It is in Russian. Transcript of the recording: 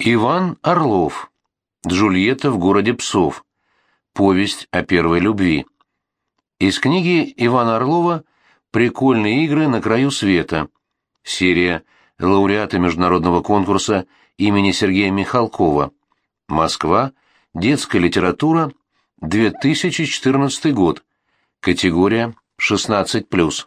Иван Орлов. Джульетта в городе псов. Повесть о первой любви. Из книги Ивана Орлова «Прикольные игры на краю света». Серия лауреата международного конкурса имени Сергея Михалкова. Москва. Детская литература. 2014 год. Категория 16+.